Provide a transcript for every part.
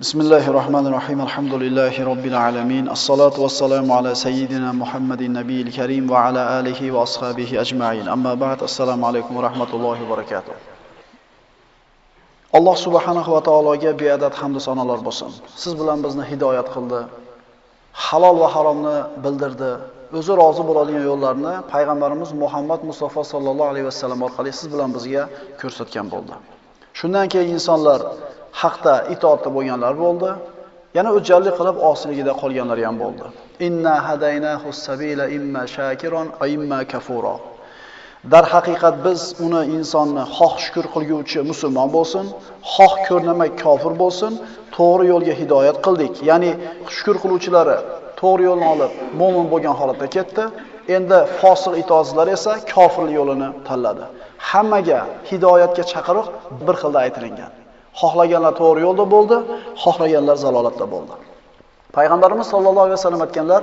بسم الله الرحمن الرحيم الحمد لله رب العالمين الصلاة والسلام على سيدنا محمد النبي الكريم وعلى آله وأصحابه أجمعين أما بعد السلام عليكم ورحمة الله وبركاته alloh subhanahu va taologa beadad hamdu sanolar bo'lsin siz bilan bizni hidoyat qildi halol va haromni bildirdi o'zi rozi bo'ladigan yo'llarni payg'ambarimiz muhammad mustafa sollallohu alayhi vasallam orqali siz bilan bizga ko'rsatgan bo'ldi shundan keyin insonlar haqda itoatda bo'lganlar bo'ldi yana o'jarlik qilib osiyligida qolganlar ham bo'ldi inna hadaynahu sabila imma shakiron va imma kafuro Dar haqiqat biz uni insonni xoh shukr qilguvchi musulmon bo'lsin, xoh ko'rnamak kofir bo'lsin, to'g'ri yo'lga hidoyat qildik. Ya'ni shukr qiluvchilari to'g'ri yo'lni olib mo'min bo'lgan holatda ketdi. Endi fosiq itozlar esa kofirlik yo'lini tanladi. Hammaga hidoyatga chaqiriq bir xilda aytilgan. Xohlaganlar to'g'ri yo'lda bo'ldi, xohlaganlar zalolatda bo'ldi. Payg'ambarimiz sollallohu alayhi vasallam aytganlar,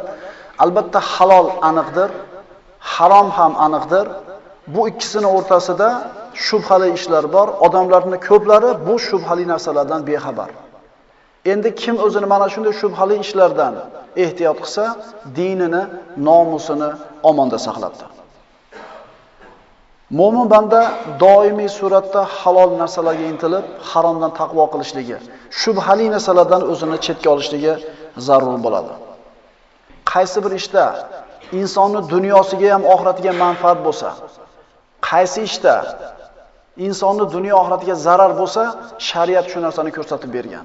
albatta halol aniqdir, harom ham aniqdir. Bu ikkisini o'rtasida shubhali ishlar bor. Odamlarning ko'plari bu shubhali narsalardan bexabar. Endi kim o'zini mana shunday shubhali ishlardan ehtiyot qilsa, dinini, nomusini omonda saqlabdi. Mo'min banda doimiy suratda halol narsalarga intilib, haromdan taqvo qilishligi, shubhali narsalardan o'zini chetga olishligi zarur bo'ladi. Qaysi bir ishda insonni dunyosiga ham oxiratiga manfaat bo'lsa, qaysi ishda insonni dunyo oxiratiga zarar bo'lsa, shariat shu narsani ko'rsatib bergan.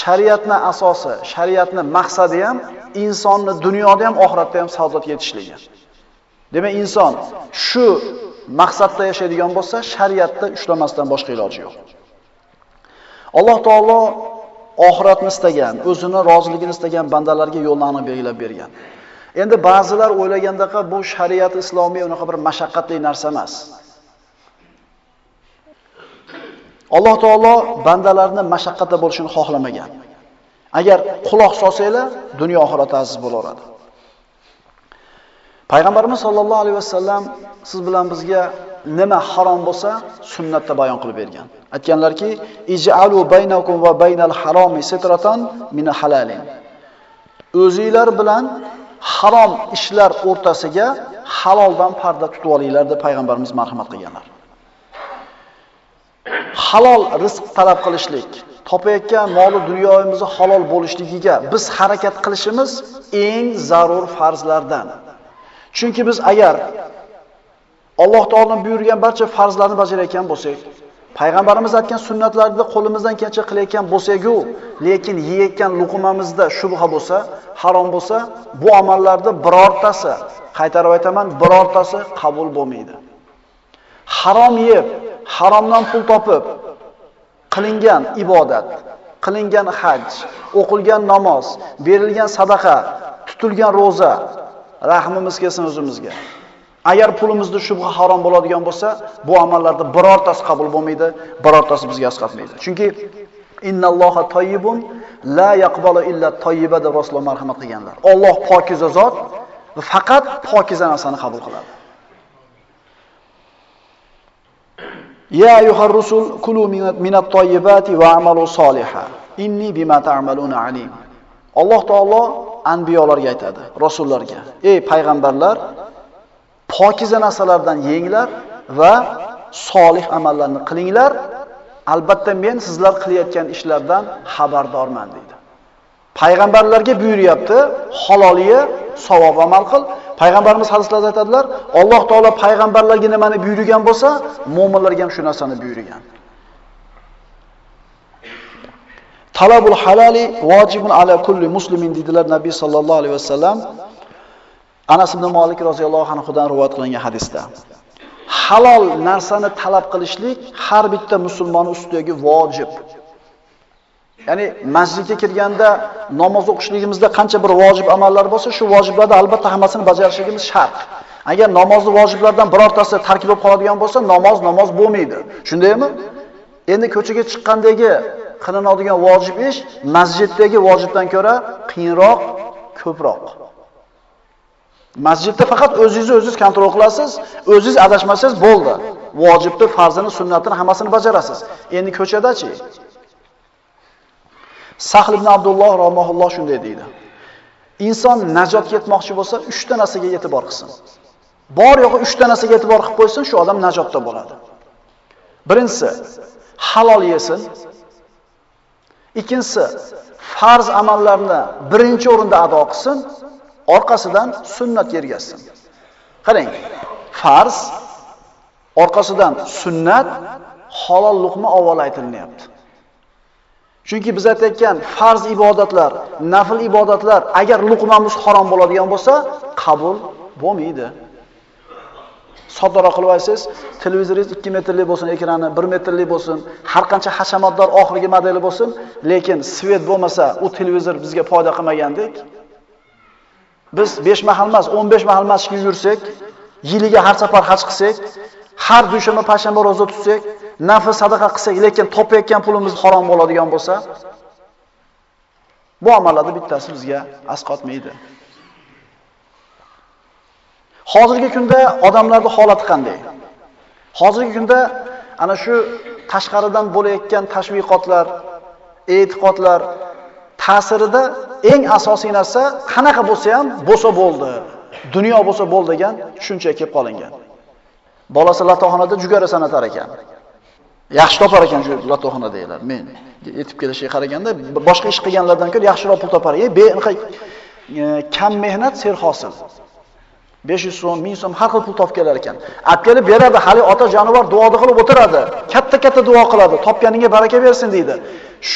Shariatning asosi, shariatning maqsadi ham insonni dunyoda ham oxiratda ham saodatga yetishligi. Demak, inson shu maqsadda yashaydigan bo'lsa, shariatda ushlamasdan boshqa iloji yo'q. Alloh taolo oxiratni istagan, o'zini roziligini istagan bandalarga yo'lni aniq belgilab bergan. Endi ba'zilar o'ylagandaqa bu shariat islomiy unaqa bir mashaqqatli narsa emas. Alloh taolo bandalarni mashaqqatda bo'lishini xohlamagan. Agar quloq solsanglar, dunyo oxirat aziz bo'laveradi. Payg'ambarimiz sollallohu alayhi vasallam siz bilan bizga nima harom bo'lsa, sunnatda bayon qilib bergan. Aytganlarki, ij'alu baynakum va baynal haromi sitratan min halalin. O'zingizlar bilan harom ishlar o'rtasiga haloldan parda tutib olinglar deb payg'ambarimiz marhamat qilganlar. Halol rizq talab qilishlik, topayotgan moli dunyoyimizni halol bo'lishligiga biz harakat qilishimiz eng zarur farzlardan. Chunki biz agar Alloh taoloning buyurgan barcha farzlarni bajarayotgan bo'lsak, payg'ambarimiz aytgan sunnatlarni qo'limizdan kelcha qilayotgan bo'lsak-ku, lekin yeyotgan luqmamizda shubha bo'lsa, harom bo'lsa, bu amallarni birortasi, qaytarib aytaman, birortasi qabul bo'lmaydi. Harom yeb, haromdan pul topib qilingan ibodat, qilingan haj, o'qilgan namoz, berilgan sadaqa, tutilgan roza, rahmimiz kelsin o'zimizga. Agar pulimizni shubha harom bo'ladigan bo'lsa, bu amallarni birortasi qabul bo'lmaydi, birortasi bizga asqatmaydi. Chunki innalloha toyyibun la yaqbalu illa tayyiba deb Rasululloh marhamat qilganlar. Alloh pokiza zot va faqat pokiza narsani qabul qiladi. Ya ayyuhar rusul kulu minat tayyibati va amalu soliha. Inni bima ta'maluna alim. Alloh taolo anbiyolarga aytadi, rasullarga: "Ey payg'ambarlar, pokiza narsalardan yenglar va solih amallarni qilinglar. Albatta men sizlar qilayotgan ishlardan xabardorman" deydi. Payg'ambarlarga buyuryapti, haloliga savob amal qil. Payg'ambarimiz hadislarda aytadilar, Alloh taolo payg'ambarlarga nimani buyurgan bo'lsa, mu'minlarga ham shu narsani buyurgan. Talabul halali vojibun ala kulli muslimin dedilar Nabiy sallallohu alayhi vasallam. Anas ibn Malik roziyallohu anhudan rivoyat qilingan hadisda. Halol narsani talab qilishlik har bitta musulmon ustidagi vojib. Ya'ni masjidga kirganda namoz o'qishligimizda qancha bir vojib amallar bo'lsa, shu vojiblarni albatta hammasini bajarishligimiz shart. Agar namozni vojiblardan birortasi tark bo'lib qoladigan bo'lsa, namoz namoz bo'lmaydi. Shundaymi? Endi ko'chaga chiqqandagi qilinadigan vojib ish masjiddagi vojibdan ko'ra qiyinroq, ko'proq. Masjidda faqat o'zingizni o'zingiz kontrol qilasiz, o'zingiz adashmasangiz bo'ldi. Vojibni, farzini, sunnatini hammasini bajarasiz. Endi ko'chadachi? Sahl ibn Abdulloh rahmohulloh shunday deydi. Inson najotga yetmoqchi bo'lsa, 3 ta narsaga e'tibor qilsin. Bor yo'g'i 3 ta narsaga e'tibor qilib qo'ysin, shu odam najotda bo'ladi. Birinchisi, halol yesin. Ikkinchisi, farz amallarni birinchi o'rinda ado qilsin, orqasidan sunnat yergasin. Qarang, farz orqasidan sunnat halol luqma avval aytilinyapti. Chunki biz aytayotgan farz ibodatlar, nafl ibodatlar agar luqmamiz harom bo'ladigan bo'lsa, qabul bo'lmaydi. Soddaroq qilib aytsangiz, televizoringiz 2 metrlik bo'lsin, ekrani 1 metrlik bo'lsin, har qancha hashamatdor oxirgi modeli bo'lsin, lekin svet bo'lmasa, u televizor bizga foyda qilmagandek, biz 5 mahal emas, 15 mahal masjidga yursak, yiliga har safar haj qilsak, har dushanba, payshanba roza tutsak, nafl sadaqa qilsak, lekin topayotgan pulimiz harom bo'ladigan bo'lsa, bu amallarni bittasi bizga asqotmaydi. Hozirgi kunda odamlarning holati qanday? Hozirgi kunda ana shu tashqaridan bo'layotgan tashviqotlar, e'tiqodlar ta'sirida eng asosiy narsa qanaqa bo'lsa ham bo'lsa bo'ldi. Dunyo bo'lsa bo'ldi degan tushuncha kelib qolingan. Bolasi latoxonada jugara sanatar ekan. Yaxshi topar ekan shu latoxonadagilar. Men yetib kelishiga qaraganda boshqa ish qilganlardan ko'ra yaxshiroq pul topar. E, be e, kam mehnat serhosil. 500 so'm, 1000 so'm har xil pul topib kelar ekan. Olib kelib beradi, hali ota jonivor duoda qilib o'tiradi. Katta-katta duo qiladi, topganingga baraka bersin deydi.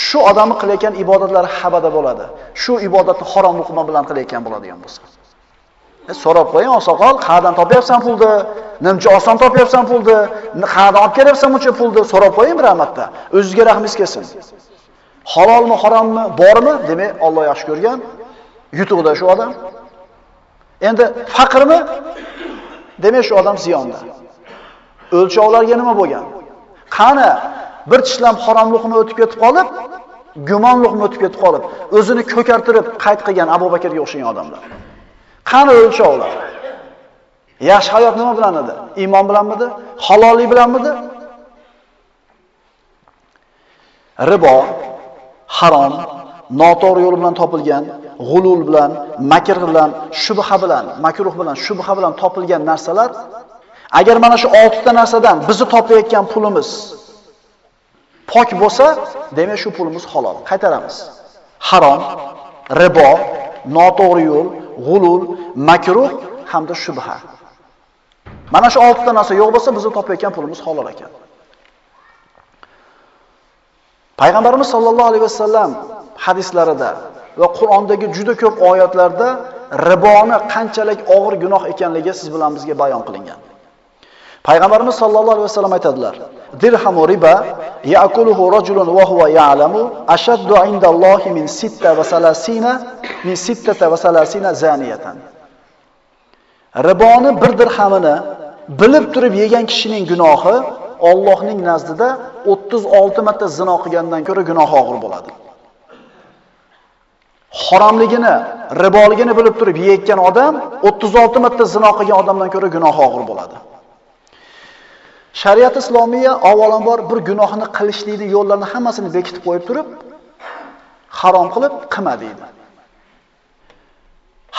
Shu odamni qilayotgan ibodatlari habada bo'ladi. Shu ibodatni harom luqma bilan qilayotgan bo'ladigan bo'lsa. E, so'rab qo'ying, oqsoqol, qayerdan topyapsan pulni? Nimcha oson topyapsan pulni? Qayerdan olib kelyapsan buncha pulni? So'rab qo'ying bir rahmatda. O'zingizga rahmingiz kelsin. Halolmi, harommi, bormi? Demak, Alloh yaxshi ko'rgan. Yutuqda shu odam. Endi faqrmi? Demak, shu odam ziyonda. O'lchovlarga nima bo'lgan? Qani bir tishlam haromlikni o'tib ketib qolib, gumonlikni o'tib ketib qolib, o'zini ko'kartirib qayt qilgan Abu Bakrga o'xshagan odamlar. Qani o'lchovlar? Yaxshi hayot nima bilan edi? Iymon bilanmidi? Halollik bilanmidi? Ribo, harom, noto'g'ri yo'l bilan topilgan, g'ulul bilan, makr bilan, shubha bilan, makruh bilan, shubha bilan topilgan narsalar agar mana shu 6 ta narsadan bizni topayotgan pulimiz pok bo'lsa, demak shu pulimiz halol. Qaytaramiz. Harom, ribo, noto'g'ri yo'l, g'ulul, makruh hamda shubha. Mana shu 6 ta narsa yo'q bo'lsa, bizni topayotgan pulimiz halol ekan. Payg'ambarimiz sollallohu alayhi vasallam hadislarida va Qur'ondagi juda ko'p oyatlarda riboni qanchalik og'ir gunoh ekanligi siz bilan bizga bayon qilingan. Payg'ambarimiz sollallohu alayhi vasallam aytadilar: "Dirhamu riba ya'kuluhu rajulun wa huwa ya'lamu ashaddu 'indallohi min sitta va salasina min sittata va salasina zaniyatan." Riboni bir dirhamini bilib turib yegan kishining gunohi Allohning nazdida 36 marta zino qilgandan ko'ra gunoh og'ir bo'ladi. Haromligini, riboligini bilib turib yeyotgan odam 36 marta zino qilgan odamdan ko'ra gunohi og'ir bo'ladi. Shariat islomiya avvalambor bir gunohni qilishlikni yo'llarini hammasini bekitib qo'yib turib, harom qilib qilma deydi.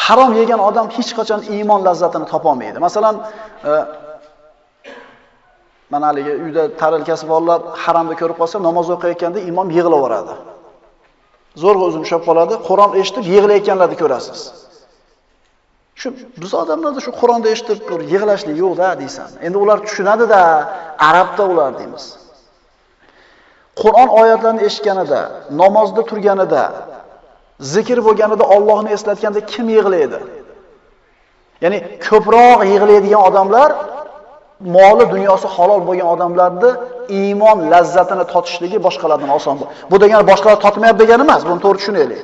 Harom yegan odam hech qachon iymon lazzatini topa olmaydi. Masalan, e, mana haligi uyda tarilkasi borlar haromni ko'rib qolsa, namoz o'qiyotganda imom yig'laveradi. Zo'rg'a o'zini ushlab qoladi, Qur'on eshitib yig'layotganlarni ko'rasiz. Shu biz odamlarda shu Qur'onni eshitib bir yig'lashlik yo'q-da deysan. Endi ular tushunadi-da, arabda ular deymiz. Qur'on oyatlarini eshitganida, namozda turganida, zikr bo'lganida Allohni eslatganda kim yig'laydi? Ya'ni ko'proq yig'laydigan odamlar moli dunyosi halol bo'lgan odamlarni iymon lazzatini totishligi boshqalardan oson. Bu degani boshqalar totmayapti degani emas, buni to'g'ri tushunaylik.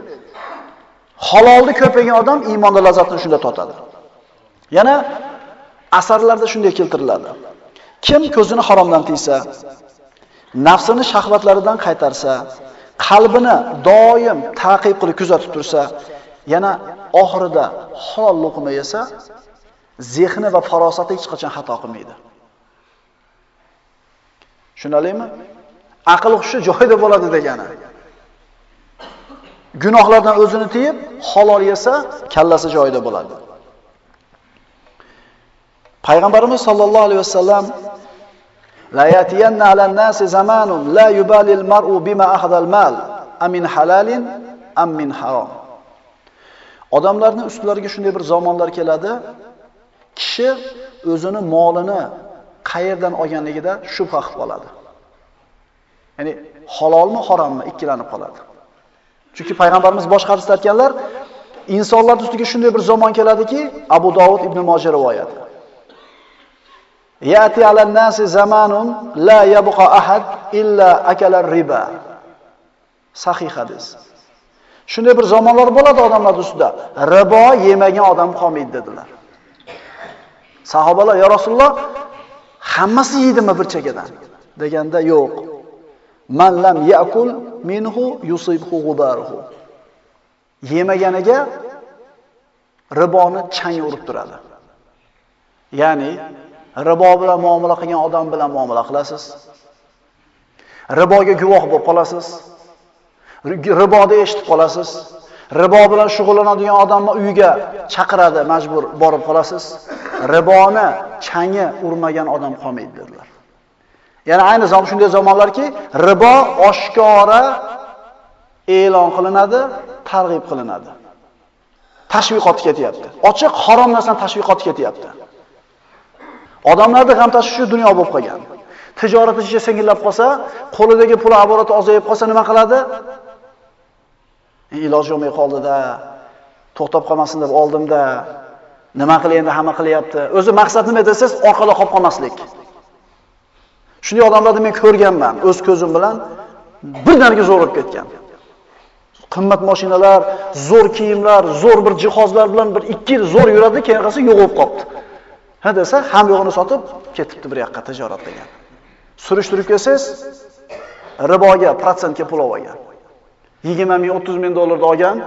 Halolni ko'pagan odam iymonda lazzatini shunda totadi. Yana asarlarda shunday keltiriladi. Kim ko'zini haromdan tiysa, nafsini shahvatlaridan qaytarsa, qalbini doim taqib qilib kuzatib tursa, yana oxirida halol luqma yesa, zehni va farosati hech qachon xato qilmaydi. Tushunalingmi? Aql hushi joyida bo'ladi degani. gunohlardan o'zini tiyib, halol yesa, kallasi joyida bo'ladi. Payg'ambarimiz sollallohu alayhi vasallam la yatiyanna ala nasi zamanun la yubalil mar'u bima ahdal mal amin halalin am min harom. Odamlarning ustlariga shunday bir zamonlar keladi, kishi o'zini molini qayerdan olganligida shubha qilib qoladi. Ya'ni halolmi, harommi ikkilanib qoladi. Chunki payg'ambarimiz boshqa hadisda aytganlar, insonlar ustiga shunday bir zamon keladiki, Abu Dovud ibn Moja rivoyati. Yati alan nasi zamanun la yabqa ahad illa akala riba. Sahih hadis. Shunday bir zamonlar bo'ladi odamlar ustida. Ribo yemagan odam qolmaydi dedilar. Sahobalar, "Ya Rasululloh, hammasi yeydimi bir chekadan?" deganda, "Yo'q. Man lam ya'kul minhu yusibhu g'ubaruhu Yemaganiga riboni chang urib turadi. Ya'ni ribo bilan muomala qilgan odam bilan muomala qilasiz. Riboga guvoh bo'lib qolasiz. Riboda eshitib qolasiz. Ribo bilan shug'ullanadigan odamni uyiga chaqiradi, majbur borib qolasiz. Riboni changi urmagan odam qolmaydi dedilar. Ya'ni ayni zamon shunday zamonlarki, ribo oshkora e'lon qilinadi, targ'ib qilinadi. Tashviqot ketyapti. Ochiq harom narsani tashviqot ketyapti. Odamlarda g'am tashvishi dunyo bo'lib qolgan. Tijorat ichiga singillab qolsa, qo'lidagi pul aborati ozayib qolsa nima qiladi? Iloj yo'may qoldida to'xtab qolmasin deb oldimda, nima qilay endi hamma qilyapti. O'zi maqsad nima desangiz, orqada qolib qolmaslik. Shunday odamlarni men ko'rganman o'z ko'zim bilan birdaniga zo'r bo'lib ketgan. Qimmat mashinalar, zo'r kiyimlar, zo'r bir jihozlar bilan bir 2 yil zo'r yuradi, keyin qarasa yo'q bo'lib qolibdi. Ha desa, ham yo'g'ini sotib ketibdi bir yoqqa tijorat degan. Surishtirib kelsangiz, riboga, protsentga pul olgan. 20 ming, 30 ming dollarni olgan,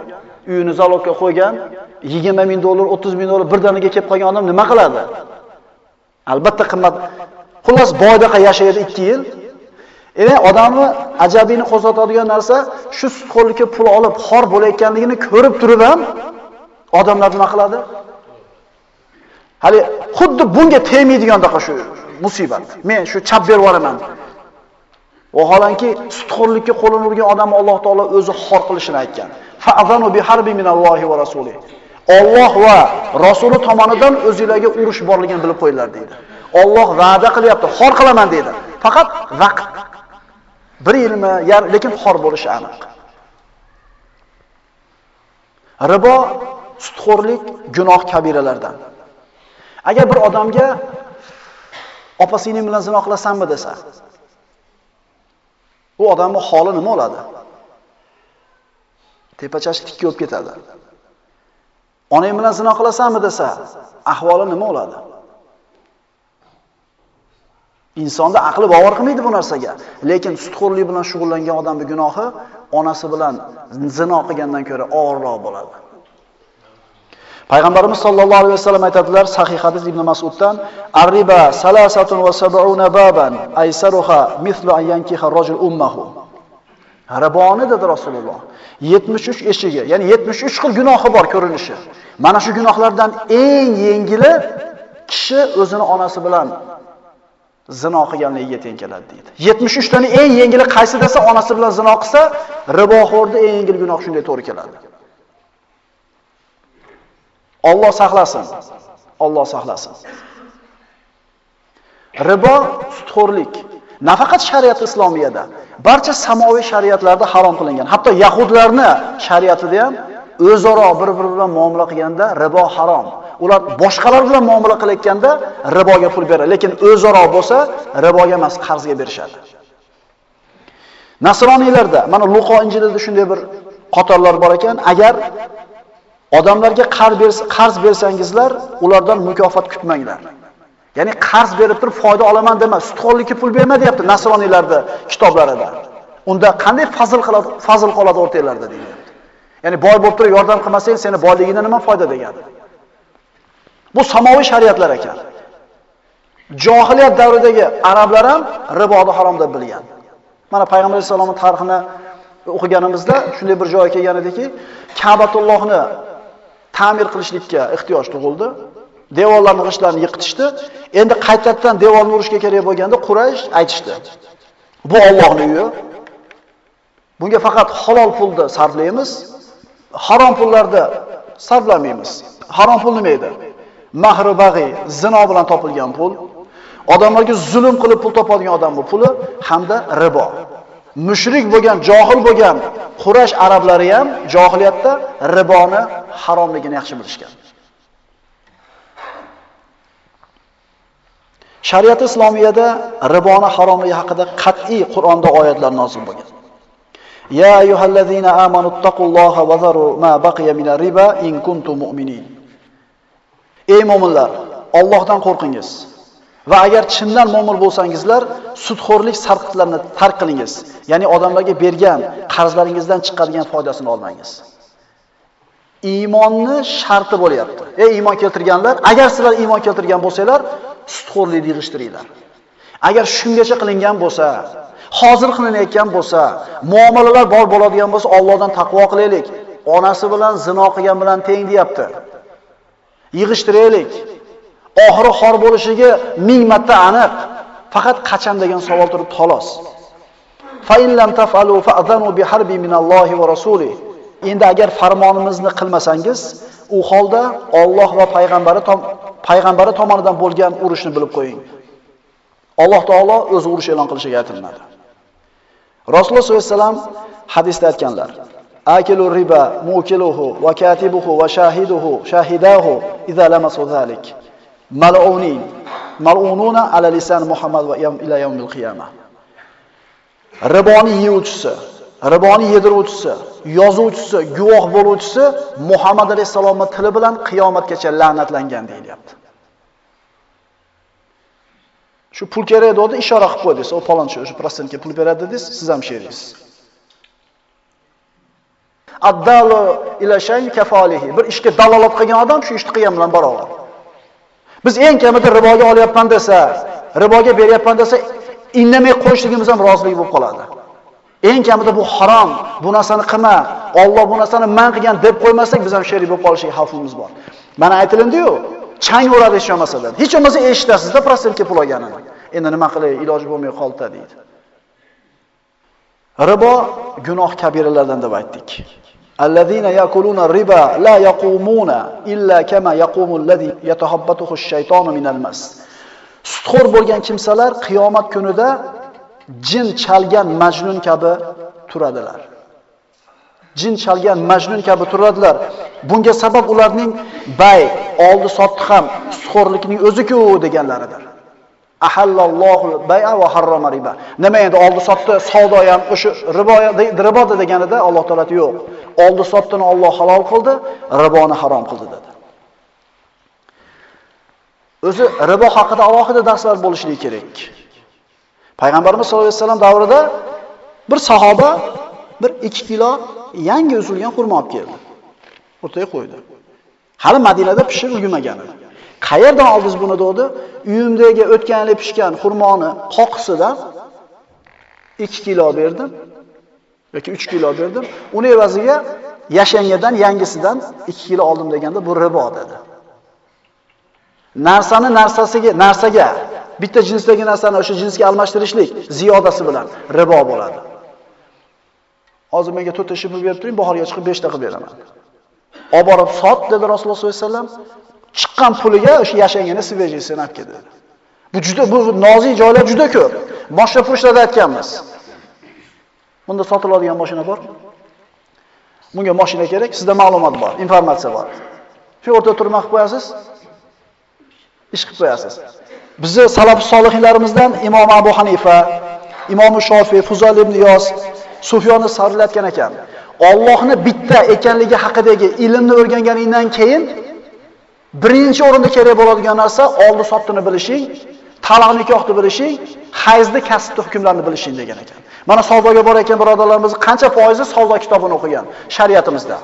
uyini zalogga qo'ygan, 20 ming dollar, 30 ming dollar birdaniga kelib qolgan odam nima qiladi? Albatta qimmat. Xullas boydaqa yashaydi 2 yil. Endi odamni ajabini qo'zg'atadigan narsa shu sutxo'rlikka pul olib xor bo'layotganligini ko'rib turib ham odamlar nima qiladi? Hali xuddi bunga tegmaydigandaqa shu musibat. Men shu chap berib yuboraman. Vaholanki sutxo'rlikka qo'lini urgan odamni Alloh taolo o'zi xor qilishini aytgan. Fa'zanu bi harbi minallohi va rasuli. Alloh va rasuli tomonidan o'zingizlarga urush borligini bilib qo'yinglar deydi. Alloh va'da qilyapti, xor qilaman deydi. Faqat vaqt bir yilmi, yar lekin xor bo'lishi aniq. Ribo sutxo'rlik gunoh kabiralardan. Agar bir odamga opa-singling bilan zino qilasanmi desa, Bu odamning holi nima bo'ladi? Tepachash tikka bo'lib ketadi. Onang bilan zino qilasanmi desa, ahvoli nima bo'ladi? Insonda aqli bovar qilmaydi bu narsaga. Lekin sutxo'rlik bilan shug'ullangan odamning gunohi onasi bilan zino qilgandan ko'ra og'irroq bo'ladi. Payg'ambarimiz sollallohu alayhi vasallam aytadilar sahih hadis Ibn Mas'uddan, "Arriba salasatun va sab'una baban, aysaruha mithlu an yankiha rajul ummahu." Riboni dedi Rasululloh. 73 eshigi, ya'ni 73 xil gunohi bor ko'rinishi. Mana shu gunohlardan eng yengili kishi o'zini onasi bilan zino qilganligiga teng keladi deydi. 73 tani eng yengili qaysi desa onasi bilan zino qilsa, riboxo'rda eng yengil gunoh shunday to'g'ri keladi. Alloh saqlasin. Alloh saqlasin. Ribo sutxo'rlik nafaqat shariat islomiyada, barcha samoviy shariatlarda harom qilingan. Hatto yahudlarni shariatida ham o'zaro bir-biri bilan muomala qilganda ribo harom. Ular boshqalar bilan muomala qilayotganda riboga pul beradi, lekin o'zaro bo'lsa riboga emas, qarzga berishadi. Nasroniylarda, mana Luqo injilida shunday bir qatorlar bor ekan, agar Odamlarga qarz bersangizlar, ulardan mukofot kutmanglar. Ya'ni qarz berib turib foyda olaman dema, sutxonlikka pul berma deyapti nasroniylarda kitoblarida. Unda qanday fazil qiladi, fazil qoladi o'rtanglarda deyapti. Ya'ni boy bo'lib turib yordam qilmasang, seni boyligingdan nima foyda degan. Bu samoviy shariatlar ekan. Johiliyat davridagi arablar ham riboni harom deb bilgan. Mana payg'ambar sollallohu alayhi vasallamning tarixini o'qiganimizda shunday bir joyga kelgan ediki, Ka'batullohni ta'mir qilishlikka ehtiyoj tug'ildi. Devorlarni g'ishtlarini yiqitishdi. Endi qaytadan devorni urishga kerak bo'lganda Quraysh aytishdi. Bu Allohning uyi. Bunga faqat halol pulni sarflaymiz, harom pullarda sarflamaymiz. Harom pul nima edi? Mahri bag'i, zino bilan topilgan pul, odamlarga zulm qilib pul topadigan odamning puli hamda ribo. Mushrik bo'lgan, johil bo'lgan Quraysh arablari ham johiliyatda riboni haromligini yaxshi bilishgan. Shariat islomiyada riboni haromligi haqida qat'iy Qur'onda oyatlar nozil bo'lgan. Ya ayyuhallazina amanu taqulloha va zaru ma baqiya minar riba in kuntum mu'minin. Ey mu'minlar, Allohdan qo'rqingiz va agar chindan mo'min bo'lsangizlar, sudxo'rlik sarqitlarini tark qilingiz. Ya'ni odamlarga bergan qarzlaringizdan chiqadigan foydasini olmangiz. Iymonni sharti bo'lyapti. Ey iymon keltirganlar, agar sizlar iymon keltirgan bo'lsanglar, sudxo'rlikni yig'ishtiringlar. Agar shungacha qilingan bo'lsa, hozir qilinayotgan bo'lsa, muomalalar bor bo'ladigan bo'lsa, Allohdan taqvo qilaylik. Onasi bilan zino qilgan bilan teng deyapti. Yig'ishtiraylik. Oxiri xor bo'lishiga ming marta aniq. Faqat qachon degan savol turib xolos. Fa in lam taf'alu fa'zanu bi harbi minallohi va rasuli. Endi agar farmonimizni qilmasangiz, u holda Alloh va payg'ambari payg'ambari tomonidan bo'lgan urushni bilib qo'ying. Alloh taolo o'zi urush e'lon qilishiga aytilmadi. Rasululloh sollallohu alayhi vasallam hadisda aytganlar: "Akilu riba mukiluhu va katibuhu va shahiduhu shahidahu idza lamasu zalik." Mal'unin mal'ununa ala lisan Muhammad va ila yawmil qiyamah. Riboni yeyuvchisi, riboni yediruvchisi, yozuvchisi, guvoh bo'luvchisi Muhammad alayhisolamning tili bilan qiyomatgacha la'natlangan deyilyapti. Shu pul kerak edi, ishora qilib qo'ydingiz, u palonchi o'sha prosentga pul beradi dedingiz, siz ham sheringiz. Addalu ila shay kafalihi. Bir ishga dalolat qilgan odam shu ishni qilgan bilan barobar. Biz eng kamida riboga olyapman desa, riboga beryapman desa, indamay qo'yishligimiz ham rozilik bo'lib qoladi. Eng kamida bu harom, bu narsani qilma, Alloh bu narsani man qilgan deb qo'ymasak, biz ham sherik bo'lib qolishlik xavfimiz bor. Mana aytilindi-yu, chang uradi hech bo'lmasa Hech bo'lmasa eshitasizda protsentga pul olganini. Endi nima qilay, iloji bo'lmay qoldi deydi. Ribo gunoh kabiralardan deb aytdik. Allazina yakuluna riba la yaqumuna illa kama yaqumul ladhi yatahabbatuhu ash-shaytonu minal mas. Sutxo'r bo'lgan kimsalar qiyomat kunida jin chalgan majnun kabi turadilar. Jin chalgan majnun kabi turadilar. Bunga sabab ularning bay, oldi sotdi ham sutxo'rlikning o'zi-ku deganlaridir. Ahallallohu bay'a va harrama riba. Nima endi oldi sotdi savdo ham o'sha ribo deganida Alloh taolati yo'q. Oldi sotdini Alloh halol qildi, riboni harom qildi dedi. O'zi ribo haqida alohida darslar bo'lishi kerak. Payg'ambarimiz sollallohu alayhi vasallam davrida bir sahoba bir 2 kilo yangi uzilgan xurmo olib keldi. O'rtaga qo'ydi. Hali Madinada pishib ulgumagan edi. Qayerdan oldingiz buni dedi? Uyimdagi o'tgan yil pishgan xurmoni qoqisidan 2 kilo berdim yoki 3 kilo berdim. Uni evaziga yashangadan yangisidan 2 kilo oldim deganda bu ribo dedi. Narsani narsasiga, narsaga bitta jinsdagi narsani o'sha jinsga almashtirishlik ziyodasi bilan ribo bo'ladi. Hozir menga 4 ta shibr berib turing, bahorga chiqib 5 ta qilib beraman. Olib borib sot dedi Rasululloh sollallohu alayhi vasallam. Chiqqan puliga o'sha yashangani svejisini olib keldi. Bu juda bu nozik joylar juda ko'p. Boshqa furushlarda aytganmiz. Bunda sotiladigan mashina bor. Bunga mashina kerak, sizda ma'lumot bor, informatsiya bor. Shu o'rta turma qilib qo'yasiz. Ish qilib qo'yasiz. Bizni salaf solihlarimizdan Imom Abu Hanifa, Imom Shofiy, Fuzol ibn Yos, Sufyonni sarlatgan ekan. Allohni bitta ekanligi haqidagi ilmni o'rganganingdan keyin birinchi o'rinda kerak bo'ladigan narsa oldi sotdini bilishing, taloq nikohni bilishing, hayzni kasbni hukmlarini bilishing degan ekan. Mana savdoga bor ekan birodarlarimiz qancha foizi savdo kitobini o'qigan shariatimizda.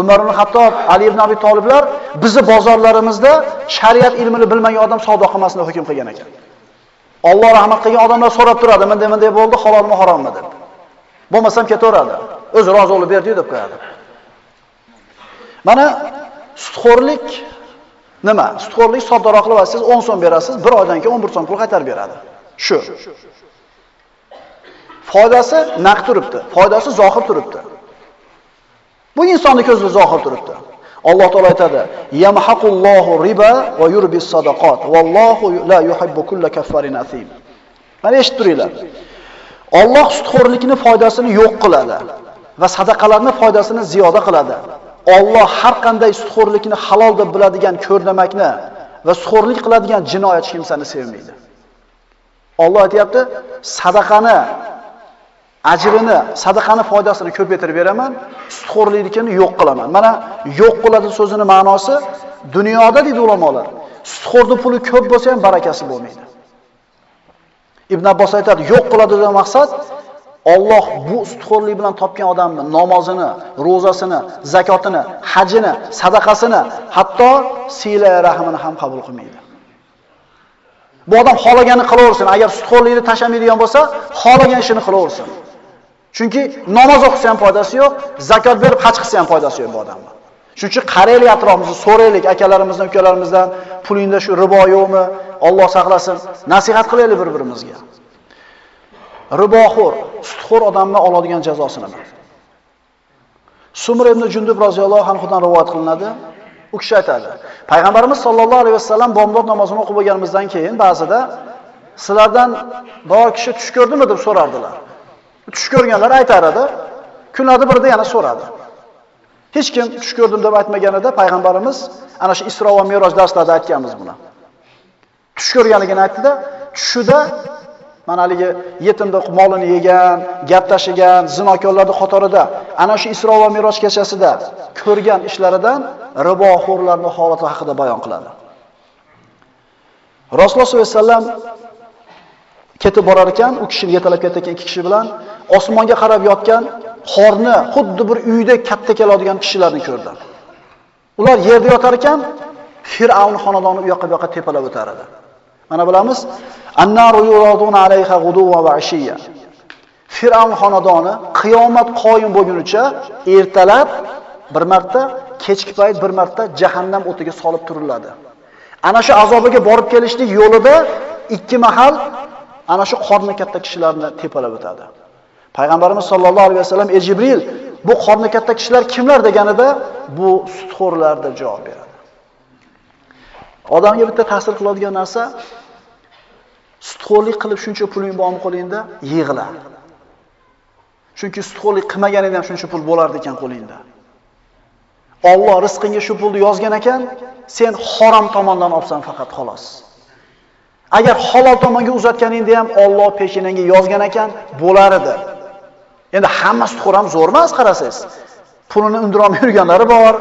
Umar ibn Hattob, Ali ibn Abi Taliblar bizni bozorlarimizda shariat ilmini bilmagan odam savdo qilmasini hukm qilgan ekan. Alloh rahmat qilgan odamlar so'rab turadi, menda bunday bo'ldi, halolmi, harommi deb. Bo'lmasam ketaveradi. O'zi rozi bo'lib berdi deb qo'yadi. Mana sutxo'rlik nima? Sutxo'rlik soddaroq qilib siz 10 so'm berasiz, bir oydan keyin 11 so'm pul qaytarib beradi. Shu. Foydasi naqd turibdi, foydasi zohir turibdi. Bu insonning ko'zida zohir turibdi. Alloh taolo aytadi: "Yamhaqullohu riba va yurbis sadaqat, vallohu la yuhibbu kulla kaffarin athim." Mana eshitib turinglar. Alloh sutxo'rlikni foydasini yo'q qiladi va sadaqalarning foydasini ziyoda qiladi. Alloh har qanday sutxo'rlikni halol deb biladigan ko'rnamakni va sutxo'rlik qiladigan jinoyatchi kimsani sevmaydi. Alloh aytayapti, sadaqani ajrini, sadaqani foydasini ko'paytirib beraman, sutxo'rlikni yo'q qilaman. Mana yo'q qiladi so'zining ma'nosi dunyoda deydi ulamolar. Sutxo'rning puli ko'p bo'lsa ham barakasi bo'lmaydi. Ibn Abbos aytadi, yo'q qiladi degan maqsad Alloh bu sutxo'rlik bilan topgan odamni namozini, ro'zasini, zakotini, hajini, sadaqasini, hatto sila rahmini ham qabul qilmaydi. Bu odam xolaganini qilaversin. Agar sutxo'rlikni tashamaydigan bo'lsa, xolagan ishini qilaversin. Chunki namoz o'qisa ham foydasi yo'q, zakot berib haj qilsa ham foydasi yo'q bu odamga. Shuning uchun qaraylik atrofimizni, so'raylik akalarimizdan, ukalarimizdan, pulingda shu ribo yo'qmi? Alloh saqlasin. Nasihat qilaylik bir-birimizga. Riboxo'r, sutxo'r odamni oladigan jazosi nima? Sumr ibn Jundub roziyallohu anhudan rivoyat qilinadi. U kishi aytadi: Payg'ambarimiz sollallohu alayhi vasallam bomdod namozini o'qib bo'lganimizdan keyin ba'zida sizlardan biror kishi tush ko'rdimi deb so'rardilar. Tush ko'rganlar aytar edi. Kunlarda birda yana so'radi. Hech kim tush ko'rdim deb aytmaganida payg'ambarimiz ana shu Isro va Miroj darslarida aytganmiz buni. Tush ko'rganligini aytdi-da, tushida mana haligi yetimni molini yegan, gap tashigan, zinokorlarning qatorida ana shu Isro va Miroj kechasida ko'rgan ishlaridan riboxo'rlarning holati haqida bayon qiladi. Rasululloh sollallohu alayhi vasallam ketib borar ekan, u kishini yetalab ketayotgan ikki kishi bilan osmonga qarab yotgan qorni xuddi bir uyda katta keladigan kishilarni ko'rdi. Ular yerda yotar ekan, Fir'avn xonadoni u yoqqa bu yoqqa tepalab o'tar edi. Mana bilamiz, annaru yuraduna alayha ghuduwa va ashiya. Fir'avn xonadoni qiyomat qoyim bo'lgunicha ertalab bir marta, kechki payt bir marta jahannam o'tiga solib turiladi. Ana shu azobiga borib kelishlik yo'lida ikki mahal ana shu qorni katta kishilarni tepalab o'tadi. Payg'ambarimiz sollallohu alayhi vasallam "Ey Jibril, bu qorni katta kishilar kimlar?" deganida bu sutxo'rlar deb javob beradi. Odamga bitta ta'sir qiladigan narsa sutxo'rlik qilib shuncha puling bormi qo'lingda yig'la. Chunki sutxo'rlik qilmaganingda ham shuncha pul bo'lardi ekan qo'lingda. Alloh rizqingga shu pulni yozgan ekan, sen harom tomondan olsan faqat xolos. Agar halol tomonga uzatganingda ham Alloh peshinangga yozgan ekan, bo'lar edi. Endi hammasi tuxur ham zo'r emas qarasangiz. Pulini undira olmay yurganlari bor,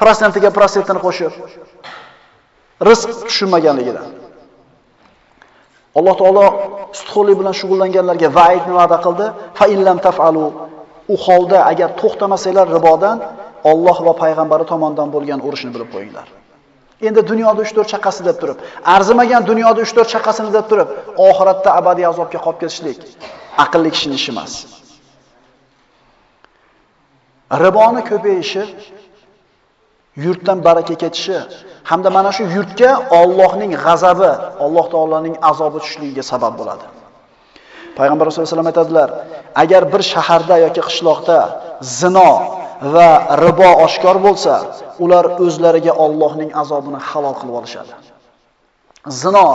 prosentiga prosentini qo'shib. Rizq tushunmaganligidan. Alloh taolo sutxo'rlik bilan shug'ullanganlarga va'idni va'da qildi. Fa illam taf'alu u holda agar to'xtamasanglar ribodan Alloh va payg'ambari tomonidan bo'lgan urushni bilib qo'yinglar. Endi dunyoda 3-4 chaqasi deb turib, arzimagan dunyoda 3-4 chaqasini deb turib, oxiratda abadiy azobga qolib ketishlik aqlli kishining ishi emas. Riboni ko'payishi, yurtdan baraka ketishi hamda mana shu yurtga Allohning g'azabi, Alloh taoloning azobi tushligiga sabab bo'ladi. Payg'ambar sollallohu alayhi vasallam aytadilar, agar bir shaharda yoki qishloqda zino va ribo oshkor bo'lsa, ular o'zlariga Allohning azobini halol qilib olishadi. Zino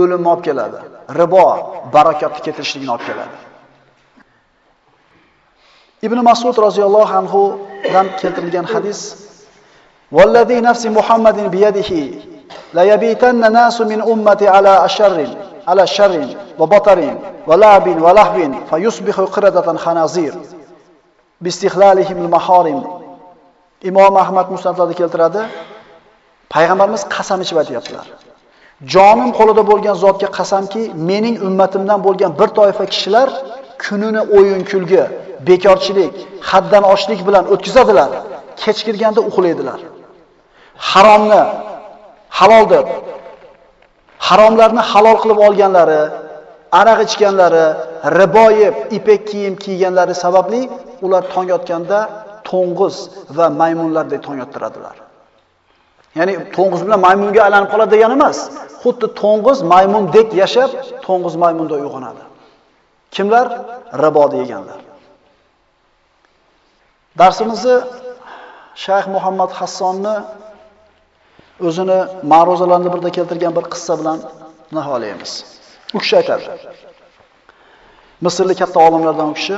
o'limni olib keladi, ribo barakotni ketirishligini olib keladi. Ibn Mas'ud roziyallohu anhu dan keltirilgan hadis Vallazi nafsi Muhammadin biyadihi la yabitanna nasu min ummati ala asharrin ala sharrin va batarin va labin va lahbin fayusbihu qiradatan khanazir bistihlalihim mahorim Imom Ahmad musnadlarda keltiradi. Payg'ambarimiz qasam ichib aytyaptilar. Jonim qo'lida bo'lgan zotga qasamki, mening ummatimdan bo'lgan bir toifa kishilar kunini o'yin kulgi, bekorchilik, haddan oshlik bilan o'tkazadilar. Kech kirganda uxlaydilar. Haromni halol deb, haromlarni halol qilib olganlari aroq ichganlari, ribo yeb, ipak kiyim kiyganlari sababli ular tong yotganda to'ng'iz va maymunlardek tong yottiradilar. Ya'ni to'ng'iz bilan maymunga aylanib qoladi degani emas. Xuddi to'ng'iz maymundek yashab, to'ng'iz maymunda uyg'onadi. Kimlar? Ribo yeganlar. Darsimizni Shayx Muhammad Hassonni o'zini ma'ruzalarida birda keltirgan bir qissa bilan nihoyalaymiz. U kishi aytadi. Misrlik katta olimlardan u kishi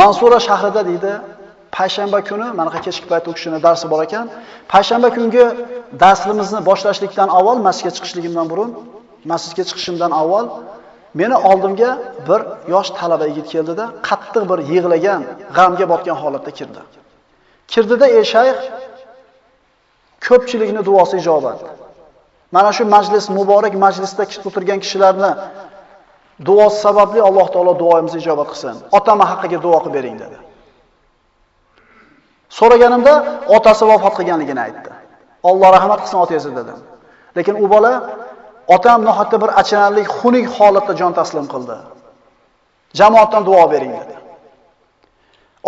Mansura shahrida deydi, payshanba kuni, manaqa kechki payt u kishining darsi bor ekan, payshanba kungi darsimizni boshlashlikdan avval masjidga chiqishligimdan burun, masjidga chiqishimdan avval meni oldimga bir yosh talaba yigit keldida, qattiq bir yig'lagan, g'amga botgan holatda kirdi. Kirdida ey shayx ko'pchilikni duosi ijobat. Mana shu majlis muborak majlisda o'tirgan kishilarni duosi sababli Alloh taolo duoyimizni ijobat qilsin. Otama haqqiga duo qilib bering dedi. So'raganimda otasi vafot qilganligini aytdi. Alloh rahmat qilsin otangizni dedim. Lekin u bola otam nohatda bir achinarli, xunuk holatda jon taslim qildi. Jamoatdan duo bering dedi.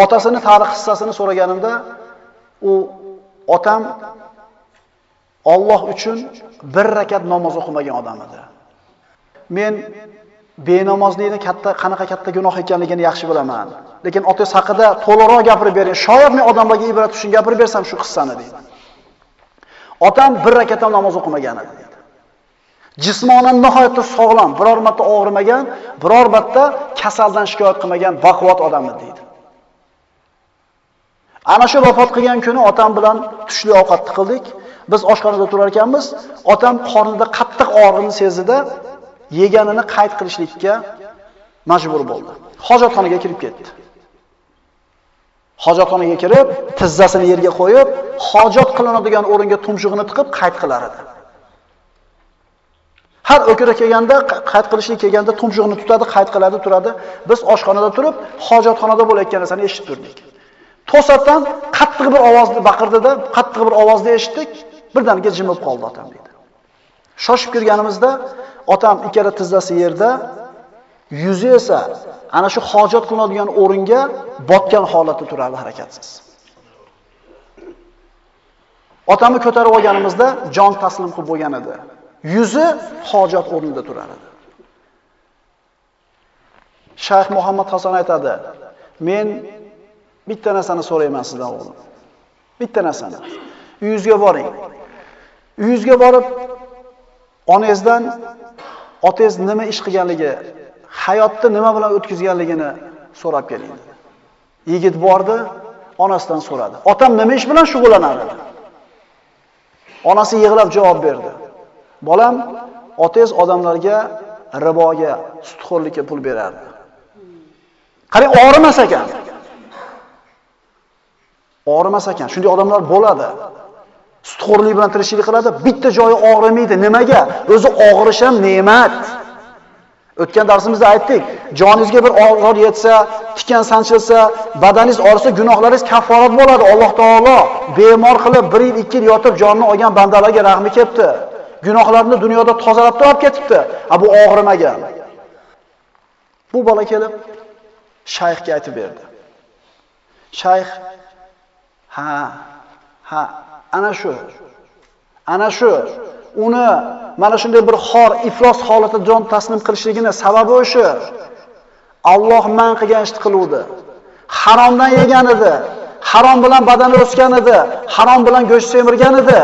Otasini tarix hissasini so'raganimda u otam Alloh uchun bir rakat namoz o'qimagan odam edi. Men benamozlikni katta qanaqa katta gunoh ekanligini yaxshi bilaman. Lekin otangiz haqida to'liqroq gapirib bering. Shoyat men odamlarga ibrat uchun gapirib bersam shu qissani deydi. Otam bir rakat ham namoz o'qimagan edi. Jismonan nihoyatda sog'lom, biror marta og'rimagan, biror marta kasaldan shikoyat qilmagan baquvvat odam edi deydi. Ana shu vafot qilgan kuni otam bilan tushli ovqatni qildik. Biz oshxonada turar ekanmiz, otam qornida qattiq og'riqni sezdida yeganini qayd qilishlikka majbur bo'ldi. Hojatxonaga kirib ketdi. Hojatxonaga kirib, tizzasini yerga qo'yib, hojat qilinadigan o'ringa tumshug'ini tiqib qayd qilar edi. Har o'kira kelganda, qayd qilishga kelganda tumshug'ini tutadi, qayd qiladi, turadi. Biz oshxonada turib, hojatxonada bo'layotgan narsani eshitib turdik. To'satdan qattiq bir ovozni baqirdi-da, qattiq bir ovozni eshitdik. Birdaniga jimib qoldi otam dedi. Shoshib kirganimizda otam ikkala tizzasi yerda, yuzi esa ana shu hojat qilinadigan o'ringa botgan holatda turardi harakatsiz. Otamni ko'tarib olganimizda jon taslim qilib bo'lgan edi. Yuzi hojat o'rnida turar edi. Shayx Muhammad Hasan aytadi: "Men bitta narsani so'rayman sizdan o'g'lim. Bitta narsani. Uyingizga boring. Uyingizga borib onangizdan otangiz nima ish qilganligi, hayotni nima bilan o'tkazganligini so'rab keling. Yigit bordi, onasidan so'radi. Otam nima ish bilan shug'ullanadi? Onasi yig'lab javob berdi. Bolam, otangiz odamlarga riboga, sutxo'rlikka pul berardi. Qarang, og'rimas ekan. Og'rimas ekan. Shunday odamlar bo'ladi. Sutxo'rlik bilan tirishchilik qiladi, bitta joyi og'rimaydi. Nimaga? O'zi og'rish ham ne'mat. O'tgan darsimizda aytdik, joningizga bir og'riq yetsa, tikan sanchilsa, badaningiz og'risa, gunohlaringiz kafforat bo'ladi. Alloh taolo bemor qilib 1 yil, 2 yil yotib jonni olgan bandalarga rahmi kelibdi. Gunohlarni dunyoda tozalab turib ketibdi. Ha bu og'rimagan. Bu bola kelib shayxga aytib berdi. Shayx ha, ha, ana shu. Ana shu uni mana shunday bir xor, iflos holatda jon taslim qilishligini sababi o'sha. Alloh man qilgan ishni qiluvdi. Haromdan yegan edi. Harom bilan badani o'sgan edi. Harom bilan go'sht semirgan edi.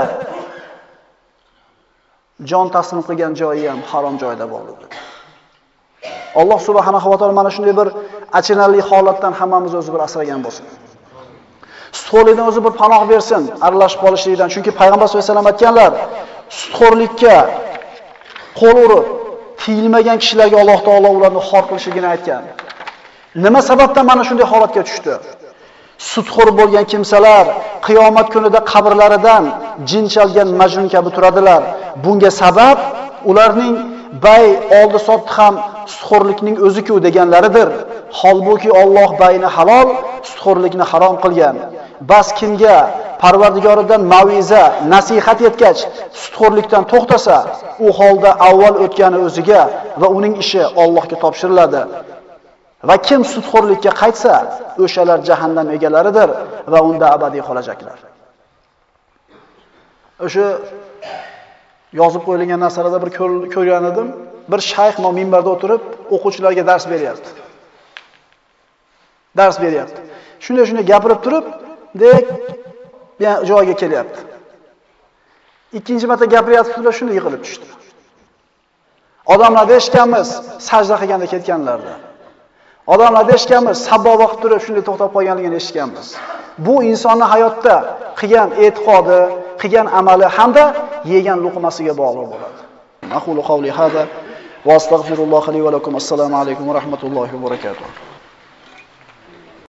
Jon taslim qilgan joyi ham harom joyda bo'ldi. Alloh subhanahu va taolo mana shunday bir achinarli holatdan hammamiz o'zi bir asragan bo'lsin. Sutxo'rlikdan o'zi bir panoh bersin, aralashib qolishlikdan. Chunki payg'ambar sollallohu alayhi vasallam aytganlar, sutxo'rlikka qo'l urib tiyilmagan kishilarga Alloh taolo ularni xor qilishligini aytgan. Nima sababdan mana shunday holatga tushdi? Sutxo'r bo'lgan kimsalar qiyomat kunida qabrlaridan jin chalgan majnun kabi turadilar. Bunga sabab ularning bay oldi sotdi ham sutxo'rlikning o'zi-ku deganlaridir. Holbuki Alloh bayni halol, sutxo'rlikni harom qilgan. Bas kimga Parvardigoridan maviza, nasihat yetgach, sutxo'rlikdan to'xtasa, u holda avval o'tgani o'ziga va uning ishi Allohga topshiriladi. Va kim sutxo'rlikka qaytsa, o'shalar jahannam egalaridir va unda abadiy qolajaklar. O'sha yozib qo'yilgan narsalarda bir ko'rgan edim. Bir shayx mo minbarda o'tirib o'quvchilarga dars beryapti. Dars beryapti. Shunday shunday gapirib turib, dek joyiga kelyapti. Ikkinchi marta gapiryaptilar, shunda yiqilib tushdi. Odamlar eshitganmiz, sajda qilganda ketganlarda. Odamlar eshitganmiz, sabbo vaqt turib shunday to'xtab qolganligini eshitganmiz. Bu insonni hayotda qilgan e'tiqodi, qilgan amali hamda yegan luqmasiga bog'liq bo'ladi. Aqulu qawli hada va astagfirulloh li va lakum. Assalomu alaykum va rahmatullohi va barakatuh.